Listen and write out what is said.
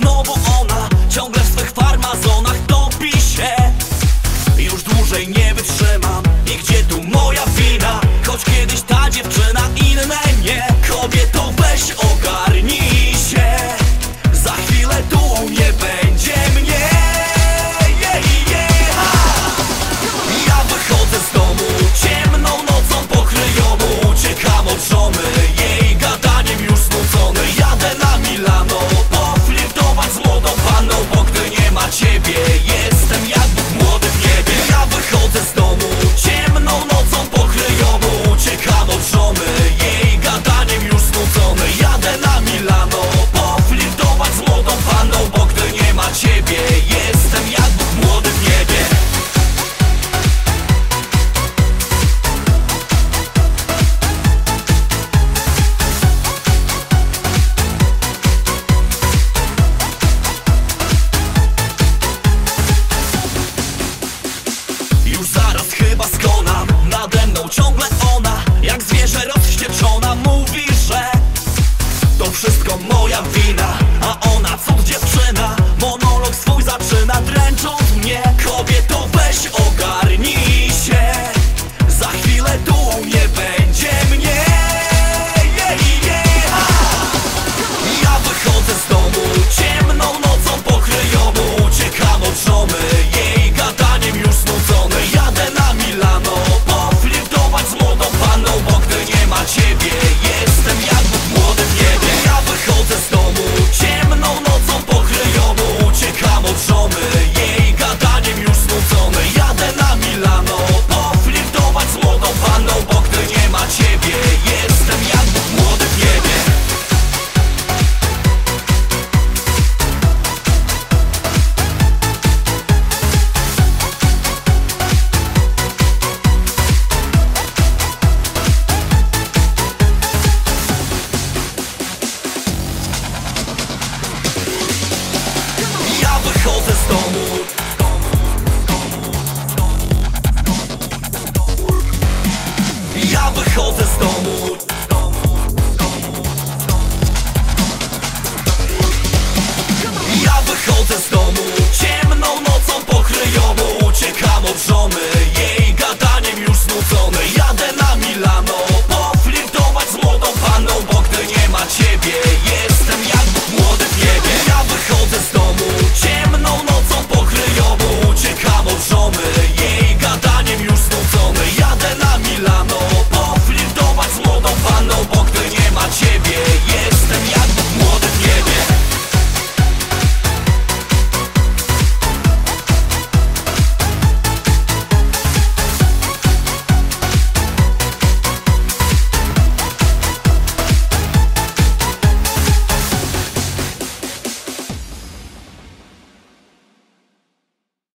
znowu ona Ciągle w swych farmazonach topi się. Już dłużej nie A vida. wychodzę z domu. Ja wychodzę z domu. Ja wychodzę z domu. Ciemną nocą pokryjomu Uciekam od żony.